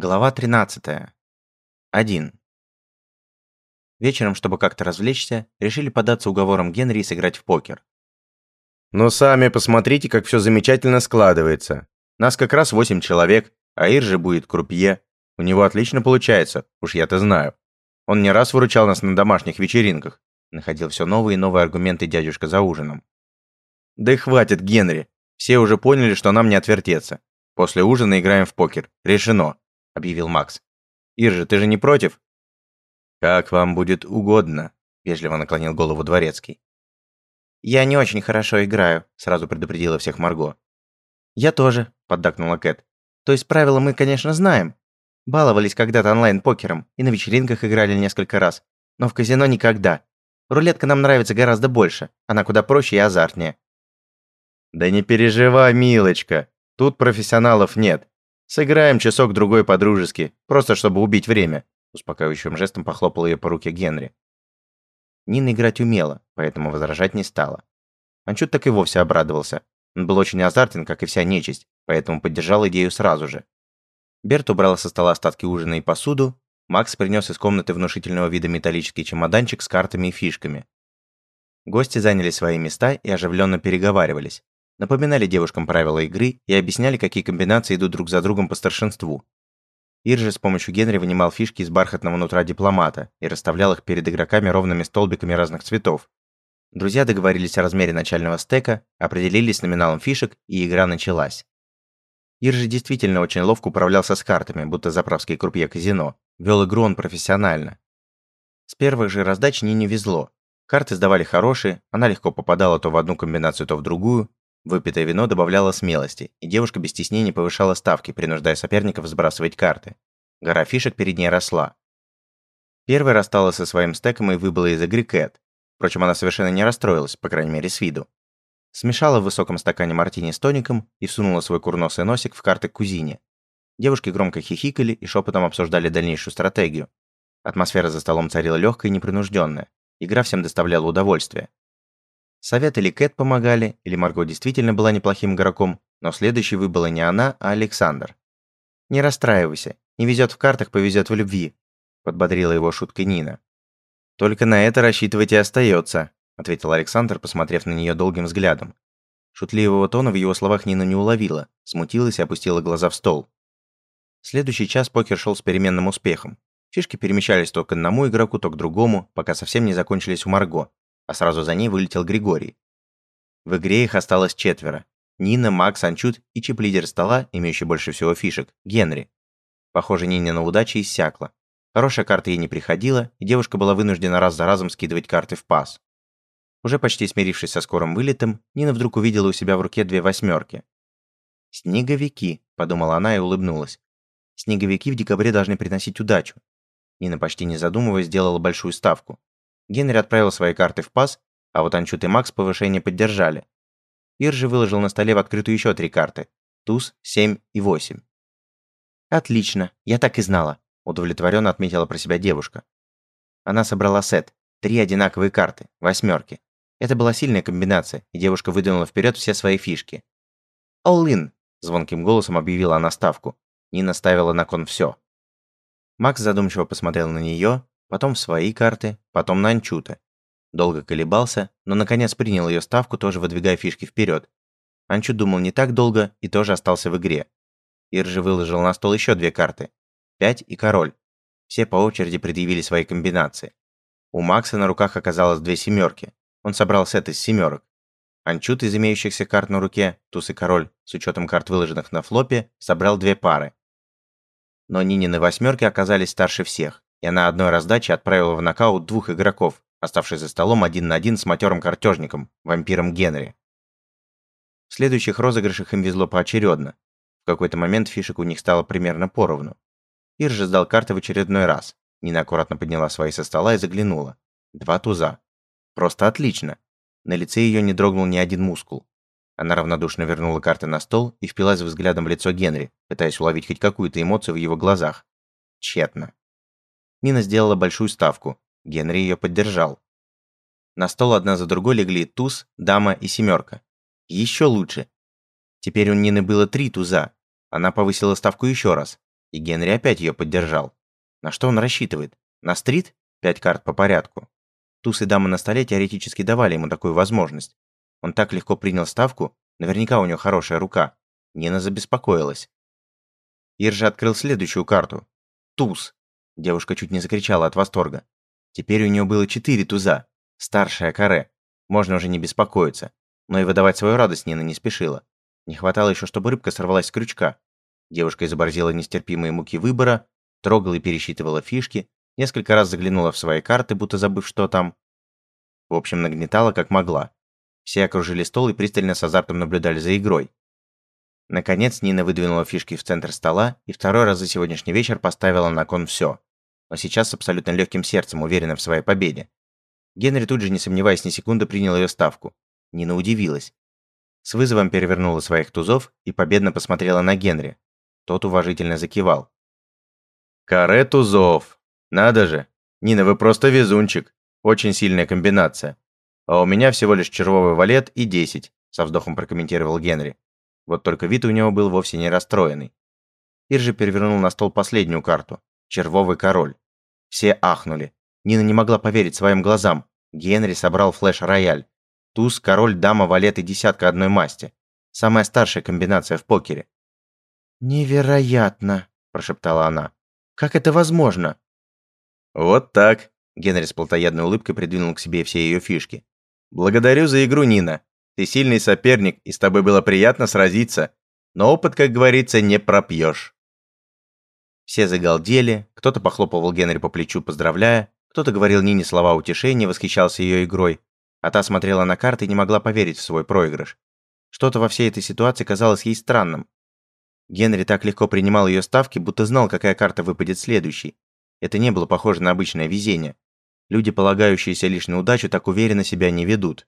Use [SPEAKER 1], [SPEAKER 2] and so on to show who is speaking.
[SPEAKER 1] Глава 13. 1. Вечером, чтобы как-то развлечься, решили податься уговорам Генри и сыграть в покер.
[SPEAKER 2] Но сами посмотрите, как все замечательно складывается. Нас как раз восемь человек, а Ир же будет крупье. У него отлично получается, уж я-то знаю. Он не раз выручал нас на домашних вечеринках. Находил все новые и новые аргументы дядюшка за ужином. Да и хватит, Генри. Все уже поняли, что нам не отвертеться. После ужина играем в покер. Решено объявил Макс. «Иржи, ты же не против?» «Как вам будет угодно», – вежливо наклонил голову Дворецкий.
[SPEAKER 1] «Я не очень хорошо играю», – сразу предупредила всех Марго. «Я тоже», – поддакнула Кэт. «То есть правила мы, конечно, знаем. Баловались когда-то онлайн-покером и на вечеринках играли несколько раз. Но в казино никогда. Рулетка нам нравится гораздо больше. Она куда проще и азартнее».
[SPEAKER 2] «Да не переживай, милочка. Тут профессионалов нет. Сыграем часок-другой по-дружески, просто чтобы убить время», успокаивающим жестом похлопал ее по руке Генри.
[SPEAKER 1] Нина играть умела, поэтому возражать не стала. Анчут так и вовсе обрадовался. Он был очень азартен, как и вся нечисть, поэтому поддержал идею сразу же. Берт убрал со стола остатки ужина и посуду, Макс принес из комнаты внушительного вида металлический чемоданчик с картами и фишками. Гости заняли свои места и оживленно переговаривались напоминали девушкам правила игры и объясняли, какие комбинации идут друг за другом по старшинству. Ир же с помощью Генри вынимал фишки из бархатного нутра дипломата и расставлял их перед игроками ровными столбиками разных цветов. Друзья договорились о размере начального стека, определились с номиналом фишек, и игра началась. Ир же действительно очень ловко управлялся с картами, будто заправский крупье казино. Вел игру он профессионально. С первых же раздач Нине везло. Карты сдавали хорошие, она легко попадала то в одну комбинацию, то в другую, Выпитое вино добавляло смелости, и девушка без стеснения повышала ставки, принуждая соперников сбрасывать карты. Гора фишек перед ней росла. Первой рассталась со своим стеком и выбыла из игры Кэт. Впрочем, она совершенно не расстроилась, по крайней мере, с виду. Смешала в высоком стакане мартини с тоником и всунула свой курносый носик в карты к кузине. Девушки громко хихикали и шепотом обсуждали дальнейшую стратегию. Атмосфера за столом царила легкая и непринужденная. Игра всем доставляла удовольствие. Совет или Кэт помогали, или Марго действительно была неплохим игроком, но следующей выбыла не она, а Александр. «Не расстраивайся. Не везет в картах, повезет в любви», – подбодрила его шуткой Нина.
[SPEAKER 2] «Только на это рассчитывать и остается», – ответил Александр, посмотрев на нее долгим взглядом. Шутливого тона в его словах Нина не уловила, смутилась и опустила глаза в стол.
[SPEAKER 1] Следующий час покер шел с переменным успехом. Фишки перемещались то к одному игроку, то к другому, пока совсем не закончились у Марго, а сразу за ней вылетел Григорий. В игре их осталось четверо. Нина, Макс, Анчут и чип-лидер стола, имеющий больше всего фишек, Генри. Похоже, Нинина удача иссякла. Хорошая карта ей не приходила, и девушка была вынуждена раз за разом скидывать карты в пас. Уже почти смирившись со скорым вылетом, Нина вдруг увидела у себя в руке две восьмерки. «Снеговики», – подумала она и улыбнулась. «Снеговики в декабре должны приносить удачу». Нина почти не задумываясь сделала большую ставку. Генри отправил свои карты в пас, а вот Анчут и Макс повышение поддержали. Ир же выложил на столе в открытую еще три карты. Туз, 7 и 8. «Отлично, я так и знала», – удовлетворенно отметила про себя девушка. Она собрала сет. Три одинаковые карты, восьмерки. Это была сильная комбинация, и девушка выдвинула вперед все свои фишки. «All in», – звонким голосом объявила она ставку. Нина ставила на кон все. Макс задумчиво посмотрел на нее, потом свои карты, потом на Анчута. Долго колебался, но наконец принял ее ставку, тоже выдвигая фишки вперед. Анчут думал не так долго и тоже остался в игре. Ир же выложил на стол еще две карты. Пять и король. Все по очереди предъявили свои комбинации. У Макса на руках оказалось две семерки. Он собрал сет из семерок. Анчут из имеющихся карт на руке, туз и король, с учетом карт, выложенных на флопе, собрал две пары. Но Нинины восьмерки оказались старше всех и она одной раздаче отправила в нокаут двух игроков, оставшись за столом один на один с матерым картежником, вампиром Генри. В следующих розыгрышах им везло поочередно. В какой-то момент фишек у них стало примерно поровну. Ир же сдал карты в очередной раз. Нина аккуратно подняла свои со стола и заглянула. Два туза. Просто отлично. На лице ее не дрогнул ни один мускул. Она равнодушно вернула карты на стол и впилась взглядом в лицо Генри, пытаясь уловить хоть какую-то эмоцию в его глазах. Тщетно. Нина сделала большую ставку. Генри ее поддержал. На стол одна за другой легли туз, дама и семерка. Еще лучше. Теперь у Нины было три туза. Она повысила ставку еще раз. И Генри опять ее поддержал. На что он рассчитывает? На стрит? Пять карт по порядку. Туз и дамы на столе теоретически давали ему такую возможность. Он так легко принял ставку, наверняка у него хорошая рука. Нина забеспокоилась. Иржи открыл следующую карту. Туз. Девушка чуть не закричала от восторга. Теперь у нее было четыре туза. Старшая каре. Можно уже не беспокоиться. Но и выдавать свою радость Нина не спешила. Не хватало еще, чтобы рыбка сорвалась с крючка. Девушка изобразила нестерпимые муки выбора, трогала и пересчитывала фишки, несколько раз заглянула в свои карты, будто забыв, что там. В общем, нагнетала как могла. Все окружили стол и пристально с азартом наблюдали за игрой. Наконец Нина выдвинула фишки в центр стола и второй раз за сегодняшний вечер поставила на кон все. Но сейчас с абсолютно легким сердцем, уверена в своей победе. Генри тут же, не сомневаясь ни секунды, принял ее ставку. Нина удивилась. С вызовом перевернула своих тузов и победно посмотрела на Генри. Тот уважительно закивал. «Каре тузов! Надо же! Нина, вы просто везунчик! Очень сильная комбинация. А у меня всего лишь червовый валет и 10», со вздохом прокомментировал Генри. Вот только вид у него был вовсе не расстроенный. Иржи перевернул на стол последнюю карту. Червовый король. Все ахнули. Нина не могла поверить своим глазам. Генри собрал флеш-рояль. Туз, король, дама, валет и десятка одной масти. Самая старшая комбинация в покере.
[SPEAKER 2] «Невероятно!» – прошептала она. «Как это возможно?»
[SPEAKER 1] «Вот так!» – Генри с плотоядной улыбкой придвинул к себе все ее фишки. «Благодарю за игру, Нина. Ты сильный соперник, и с тобой было приятно сразиться, но опыт, как говорится, не пропьешь. Все загалдели, кто-то похлопывал Генри по плечу, поздравляя, кто-то говорил Нине слова утешения, восхищался ее игрой, а та смотрела на карты и не могла поверить в свой проигрыш. Что-то во всей этой ситуации казалось ей странным. Генри так легко принимал ее ставки, будто знал, какая карта выпадет следующей. Это не было похоже на обычное везение. Люди, полагающиеся лишь на удачу, так уверенно себя не ведут.